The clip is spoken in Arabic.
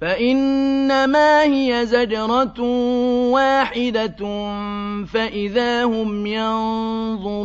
فَإِنَّمَا هِيَ زَجْرَةٌ وَاحِدَةٌ فَإِذَا هُمْ يَنظُرُونَ